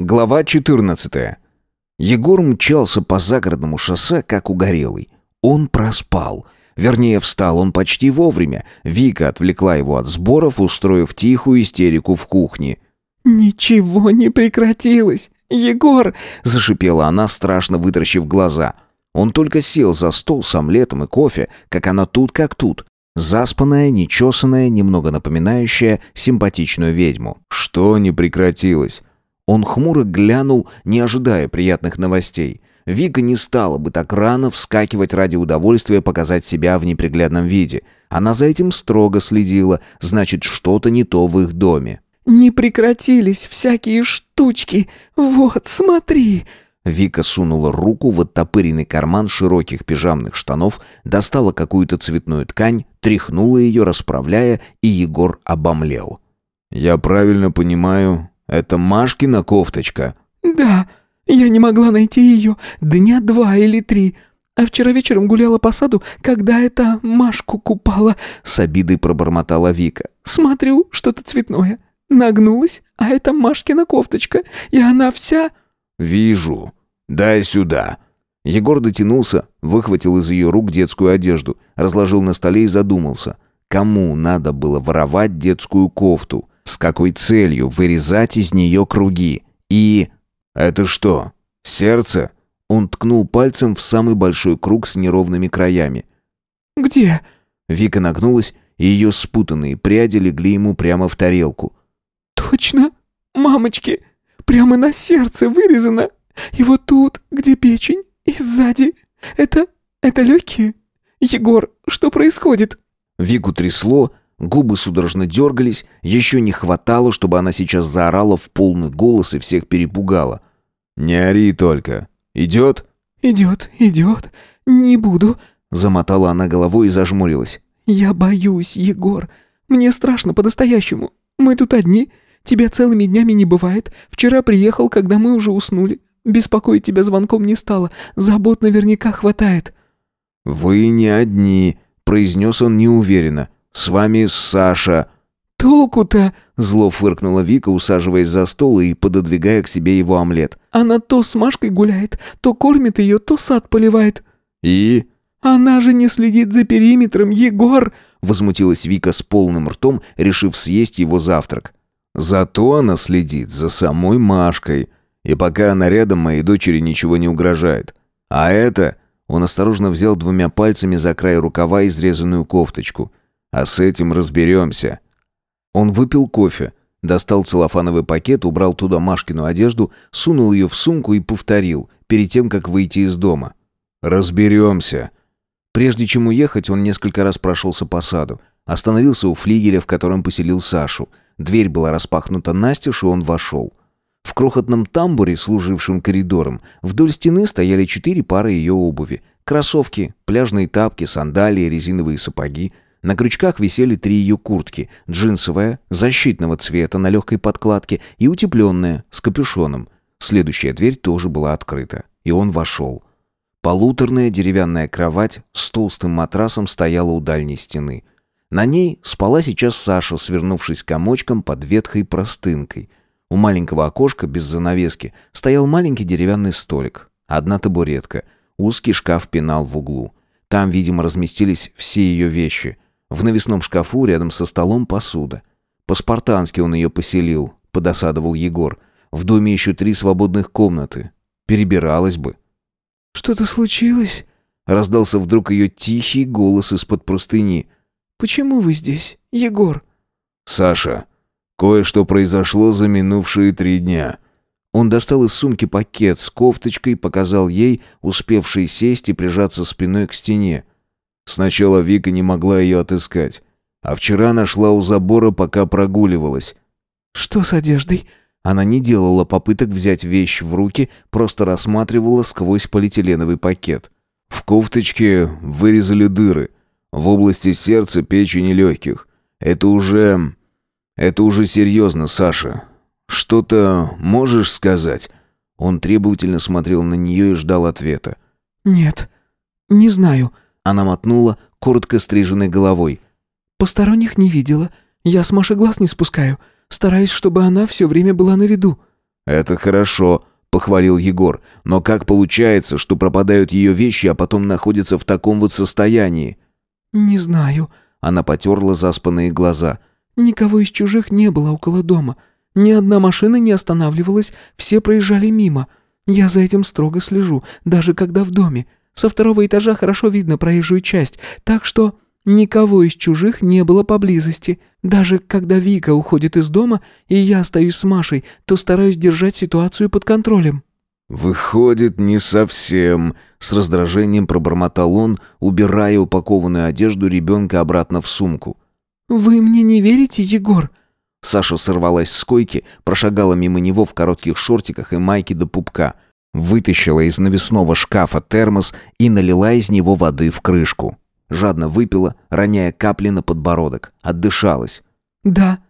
Глава 14. Егор мчался по загородному шоссе, как угорелый. Он проспал. Вернее, встал он почти вовремя. Вика отвлекла его от сборов, устроив тихую истерику в кухне. «Ничего не прекратилось! Егор!» – зашипела она, страшно вытаращив глаза. Он только сел за стол с омлетом и кофе, как она тут как тут. Заспанная, нечесанная, немного напоминающая симпатичную ведьму. Что не прекратилось? Он хмуро глянул, не ожидая приятных новостей. Вика не стала бы так рано вскакивать ради удовольствия показать себя в неприглядном виде. Она за этим строго следила, значит, что-то не то в их доме. «Не прекратились всякие штучки. Вот, смотри!» Вика сунула руку в оттопыренный карман широких пижамных штанов, достала какую-то цветную ткань, тряхнула ее, расправляя, и Егор обомлел. «Я правильно понимаю, «Это Машкина кофточка?» «Да, я не могла найти ее дня два или три. А вчера вечером гуляла по саду, когда это Машку купала», — с обидой пробормотала Вика. «Смотрю, что-то цветное. Нагнулась, а это Машкина кофточка, и она вся...» «Вижу. Дай сюда». Егор дотянулся, выхватил из ее рук детскую одежду, разложил на столе и задумался. Кому надо было воровать детскую кофту? С какой целью вырезать из нее круги? И... Это что? Сердце? Он ткнул пальцем в самый большой круг с неровными краями. «Где?» Вика нагнулась, и ее спутанные пряди легли ему прямо в тарелку. «Точно? Мамочки! Прямо на сердце вырезано! И вот тут, где печень, и сзади. Это... это легкие? Егор, что происходит?» Вику трясло, Губы судорожно дергались, еще не хватало, чтобы она сейчас заорала в полный голос и всех перепугала. «Не ори только. Идет?» «Идет, идет. Не буду», — замотала она головой и зажмурилась. «Я боюсь, Егор. Мне страшно по-настоящему. Мы тут одни. Тебя целыми днями не бывает. Вчера приехал, когда мы уже уснули. Беспокоить тебя звонком не стало. Забот наверняка хватает». «Вы не одни», — произнес он неуверенно. С вами Саша». «Толку-то?» — зло фыркнула Вика, усаживаясь за стол и пододвигая к себе его омлет. «Она то с Машкой гуляет, то кормит ее, то сад поливает». «И?» «Она же не следит за периметром, Егор!» — возмутилась Вика с полным ртом, решив съесть его завтрак. «Зато она следит за самой Машкой, и пока она рядом, моей дочери ничего не угрожает. А это...» Он осторожно взял двумя пальцами за край рукава изрезанную кофточку. А с этим разберемся». Он выпил кофе, достал целлофановый пакет, убрал туда Машкину одежду, сунул ее в сумку и повторил, перед тем, как выйти из дома. «Разберемся». Прежде чем уехать, он несколько раз прошелся по саду. Остановился у флигеля, в котором поселил Сашу. Дверь была распахнута настежь, и он вошел. В крохотном тамбуре, служившем коридором, вдоль стены стояли четыре пары ее обуви. Кроссовки, пляжные тапки, сандалии, резиновые сапоги – на крючках висели три ее куртки. Джинсовая, защитного цвета на легкой подкладке и утепленная, с капюшоном. Следующая дверь тоже была открыта. И он вошел. Полуторная деревянная кровать с толстым матрасом стояла у дальней стены. На ней спала сейчас Саша, свернувшись комочком под ветхой простынкой. У маленького окошка без занавески стоял маленький деревянный столик, одна табуретка, узкий шкаф пенал в углу. Там, видимо, разместились все ее вещи. В навесном шкафу рядом со столом посуда. По-спартански он ее поселил, подосадовал Егор. В доме еще три свободных комнаты. Перебиралась бы. «Что-то случилось?» Раздался вдруг ее тихий голос из-под простыни. «Почему вы здесь, Егор?» «Саша, кое-что произошло за минувшие три дня». Он достал из сумки пакет с кофточкой, показал ей, успевшей сесть и прижаться спиной к стене. Сначала Вика не могла ее отыскать. А вчера нашла у забора, пока прогуливалась. «Что с одеждой?» Она не делала попыток взять вещь в руки, просто рассматривала сквозь полиэтиленовый пакет. В кофточке вырезали дыры. В области сердца, печени, легких. Это уже... Это уже серьезно, Саша. Что-то можешь сказать?» Он требовательно смотрел на нее и ждал ответа. «Нет, не знаю», она мотнула коротко стриженной головой. «Посторонних не видела. Я с Машей глаз не спускаю. Стараюсь, чтобы она все время была на виду». «Это хорошо», — похвалил Егор. «Но как получается, что пропадают ее вещи, а потом находятся в таком вот состоянии?» «Не знаю», — она потерла заспанные глаза. «Никого из чужих не было около дома. Ни одна машина не останавливалась, все проезжали мимо. Я за этим строго слежу, даже когда в доме. Со второго этажа хорошо видно проезжую часть, так что никого из чужих не было поблизости. Даже когда Вика уходит из дома, и я остаюсь с Машей, то стараюсь держать ситуацию под контролем». «Выходит, не совсем», — с раздражением пробормотал он, убирая упакованную одежду ребенка обратно в сумку. «Вы мне не верите, Егор?» Саша сорвалась с койки, прошагала мимо него в коротких шортиках и майке до пупка — Вытащила из навесного шкафа термос и налила из него воды в крышку. Жадно выпила, роняя капли на подбородок. Отдышалась. «Да.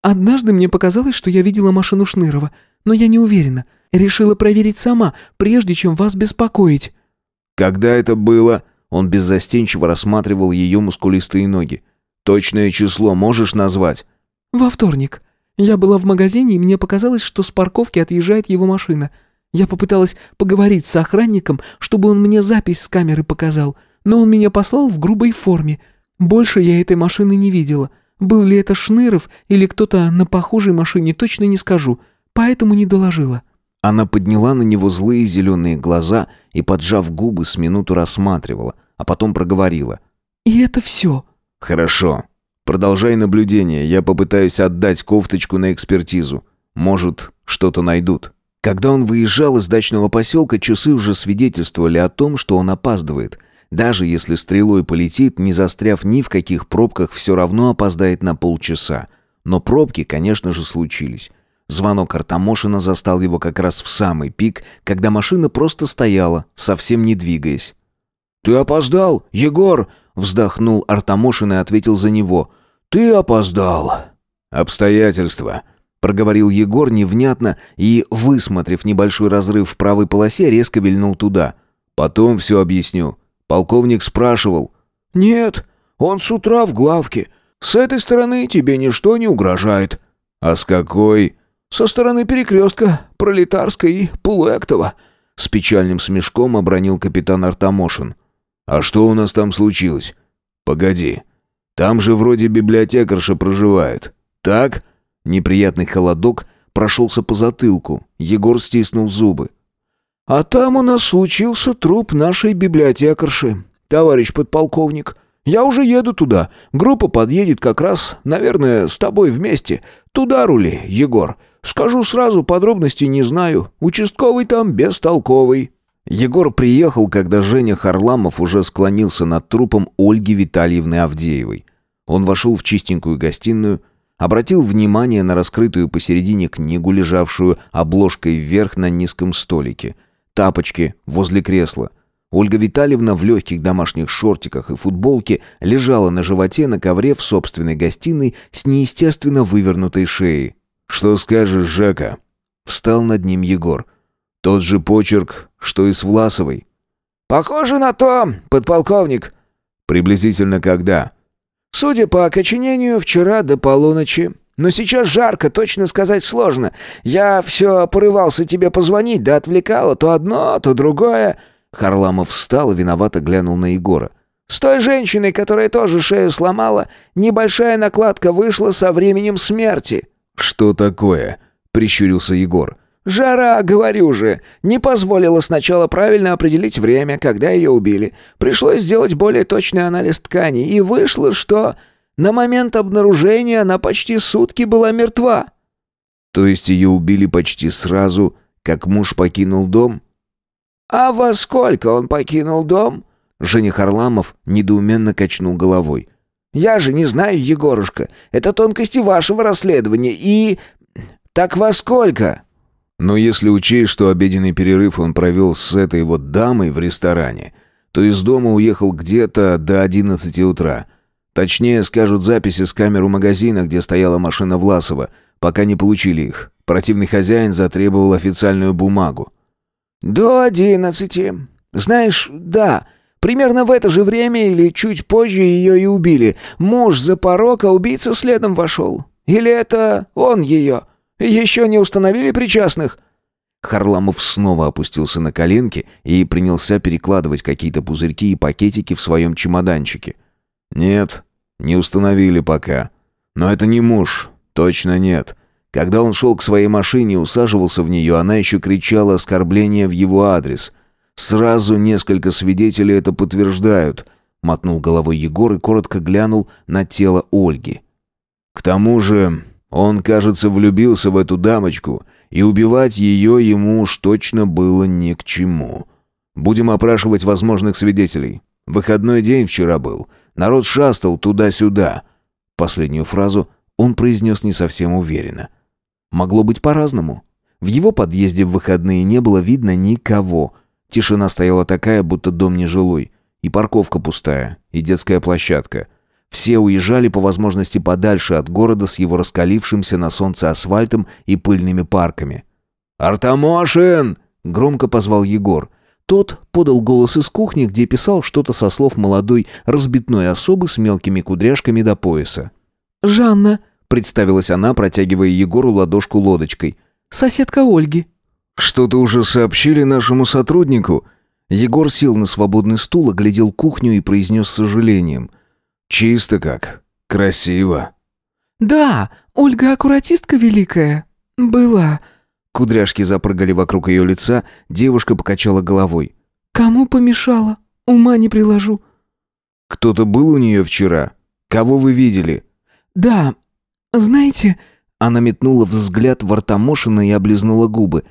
Однажды мне показалось, что я видела машину Шнырова, но я не уверена. Решила проверить сама, прежде чем вас беспокоить». «Когда это было?» Он беззастенчиво рассматривал ее мускулистые ноги. «Точное число можешь назвать?» «Во вторник. Я была в магазине, и мне показалось, что с парковки отъезжает его машина. Я попыталась поговорить с охранником, чтобы он мне запись с камеры показал, но он меня послал в грубой форме. Больше я этой машины не видела. Был ли это Шныров или кто-то на похожей машине, точно не скажу, поэтому не доложила». Она подняла на него злые зеленые глаза и, поджав губы, с минуту рассматривала, а потом проговорила. «И это все?» «Хорошо. Продолжай наблюдение, я попытаюсь отдать кофточку на экспертизу. Может, что-то найдут». Когда он выезжал из дачного поселка, часы уже свидетельствовали о том, что он опаздывает. Даже если стрелой полетит, не застряв ни в каких пробках, все равно опоздает на полчаса. Но пробки, конечно же, случились. Звонок Артамошина застал его как раз в самый пик, когда машина просто стояла, совсем не двигаясь. «Ты опоздал, Егор!» — вздохнул Артамошин и ответил за него. «Ты опоздал!» «Обстоятельства!» Проговорил Егор невнятно и, высмотрев небольшой разрыв в правой полосе, резко вильнул туда. Потом все объясню. Полковник спрашивал. Нет, он с утра в главке. С этой стороны тебе ничто не угрожает. А с какой? Со стороны перекрестка, Пролетарской и Полуэктова. С печальным смешком обронил капитан Артамошин. А что у нас там случилось? Погоди. Там же вроде библиотекарша проживает. Так? Неприятный холодок прошелся по затылку. Егор стиснул зубы. «А там у нас случился труп нашей библиотекарши, товарищ подполковник. Я уже еду туда. Группа подъедет как раз, наверное, с тобой вместе. Туда рули, Егор. Скажу сразу, подробностей не знаю. Участковый там бестолковый». Егор приехал, когда Женя Харламов уже склонился над трупом Ольги Витальевны Авдеевой. Он вошел в чистенькую гостиную, Обратил внимание на раскрытую посередине книгу, лежавшую обложкой вверх на низком столике. Тапочки возле кресла. Ольга Витальевна в легких домашних шортиках и футболке лежала на животе на ковре в собственной гостиной с неестественно вывернутой шеей. «Что скажешь, Жека?» Встал над ним Егор. «Тот же почерк, что и с Власовой». «Похоже на то, подполковник». «Приблизительно когда?» Судя по окоченению, вчера до полуночи. Но сейчас жарко, точно сказать сложно. Я все порывался тебе позвонить, да отвлекало то одно, то другое». Харламов встал и виновато глянул на Егора. «С той женщиной, которая тоже шею сломала, небольшая накладка вышла со временем смерти». «Что такое?» — прищурился Егор. «Жара, говорю же, не позволила сначала правильно определить время, когда ее убили. Пришлось сделать более точный анализ тканей, и вышло, что на момент обнаружения она почти сутки была мертва». «То есть ее убили почти сразу, как муж покинул дом?» «А во сколько он покинул дом?» Женя Харламов недоуменно качнул головой. «Я же не знаю, Егорушка. Это тонкости вашего расследования. И... Так во сколько?» Но если учесть, что обеденный перерыв он провел с этой вот дамой в ресторане, то из дома уехал где-то до 11 утра. Точнее, скажут записи с камер магазина, где стояла машина Власова, пока не получили их. Противный хозяин затребовал официальную бумагу. «До одиннадцати. Знаешь, да, примерно в это же время или чуть позже ее и убили. Муж за порог, а убийца следом вошел. Или это он ее?» Еще не установили причастных?» Харламов снова опустился на коленки и принялся перекладывать какие-то пузырьки и пакетики в своем чемоданчике. «Нет, не установили пока. Но это не муж, точно нет. Когда он шел к своей машине и усаживался в нее, она еще кричала оскорбления в его адрес. Сразу несколько свидетелей это подтверждают», — мотнул головой Егор и коротко глянул на тело Ольги. «К тому же он, кажется, влюбился в эту дамочку, и убивать ее ему уж точно было ни к чему. Будем опрашивать возможных свидетелей. Выходной день вчера был. Народ шастал туда-сюда». Последнюю фразу он произнес не совсем уверенно. Могло быть по-разному. В его подъезде в выходные не было видно никого. Тишина стояла такая, будто дом нежилой. И парковка пустая, и детская площадка. Все уезжали по возможности подальше от города с его раскалившимся на солнце асфальтом и пыльными парками. «Артамошин!» — громко позвал Егор. Тот подал голос из кухни, где писал что-то со слов молодой разбитной особы с мелкими кудряшками до пояса. «Жанна», — представилась она, протягивая Егору ладошку лодочкой. «Соседка Ольги». «Что-то уже сообщили нашему сотруднику?» Егор сел на свободный стул, оглядел кухню и произнес с сожалением — Чисто как. Красиво. Да, Ольга аккуратистка великая. Была. Кудряшки запрыгали вокруг ее лица, девушка покачала головой. Кому помешала? Ума не приложу. Кто-то был у нее вчера? Кого вы видели? Да, знаете... Она метнула взгляд в Артамошина и облизнула губы.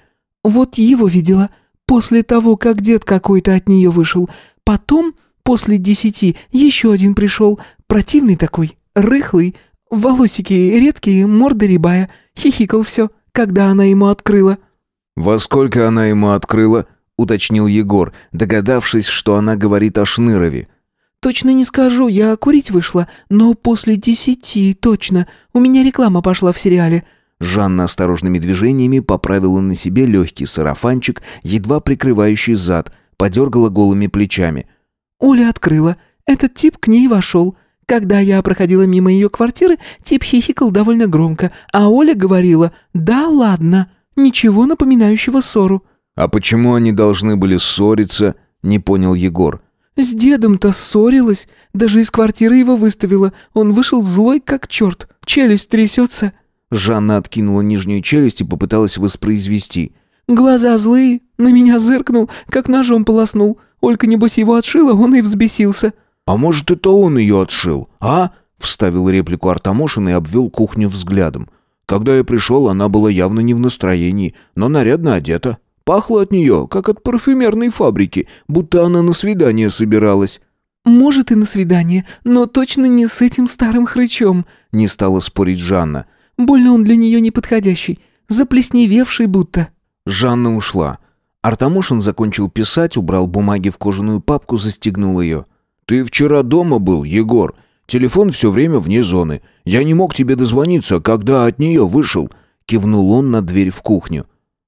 Вот его видела. После того, как дед какой-то от нее вышел. Потом После десяти еще один пришел, противный такой, рыхлый, волосики редкие, морда рябая, хихикал все, когда она ему открыла». «Во сколько она ему открыла?» — уточнил Егор, догадавшись, что она говорит о Шнырове. «Точно не скажу, я курить вышла, но после десяти, точно. У меня реклама пошла в сериале». Жанна осторожными движениями поправила на себе легкий сарафанчик, едва прикрывающий зад, подергала голыми плечами — Оля открыла. Этот тип к ней вошел. Когда я проходила мимо ее квартиры, тип хихикал довольно громко, а Оля говорила «Да ладно, ничего напоминающего ссору». «А почему они должны были ссориться?» — не понял Егор. «С дедом-то ссорилась. Даже из квартиры его выставила. Он вышел злой, как черт. Челюсть трясется». Жанна откинула нижнюю челюсть и попыталась воспроизвести. «Глаза злые, на меня зыркнул, как ножом полоснул. Олька, небось, его отшила, он и взбесился». «А может, это он ее отшил, а?» Вставил реплику Артамошин и обвел кухню взглядом. Когда я пришел, она была явно не в настроении, но нарядно одета. Пахло от нее, как от парфюмерной фабрики, будто она на свидание собиралась. «Может, и на свидание, но точно не с этим старым хрычом», — не стала спорить Жанна. «Больно он для нее неподходящий, заплесневевший будто». Жанна ушла. Артамошин закончил писать, убрал бумаги в кожаную папку, застегнул ее. «Ты вчера дома был, Егор. Телефон все время вне зоны. Я не мог тебе дозвониться, когда от нее вышел». Кивнул он на дверь в кухню.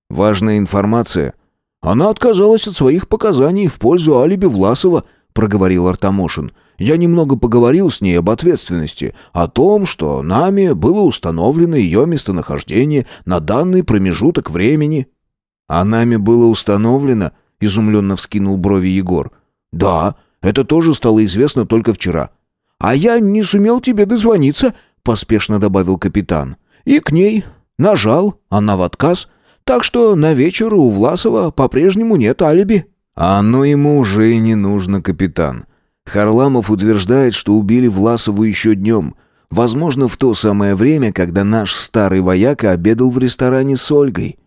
«Важная информация». «Она отказалась от своих показаний в пользу алиби Власова», — проговорил Артамошин. «Я немного поговорил с ней об ответственности, о том, что нами было установлено ее местонахождение на данный промежуток времени». «А нами было установлено?» — изумленно вскинул брови Егор. «Да, это тоже стало известно только вчера». «А я не сумел тебе дозвониться», — поспешно добавил капитан. «И к ней нажал, она в отказ. Так что на вечер у Власова по-прежнему нет алиби». «А оно ему уже и не нужно, капитан. Харламов утверждает, что убили Власову еще днем. Возможно, в то самое время, когда наш старый вояка обедал в ресторане с Ольгой».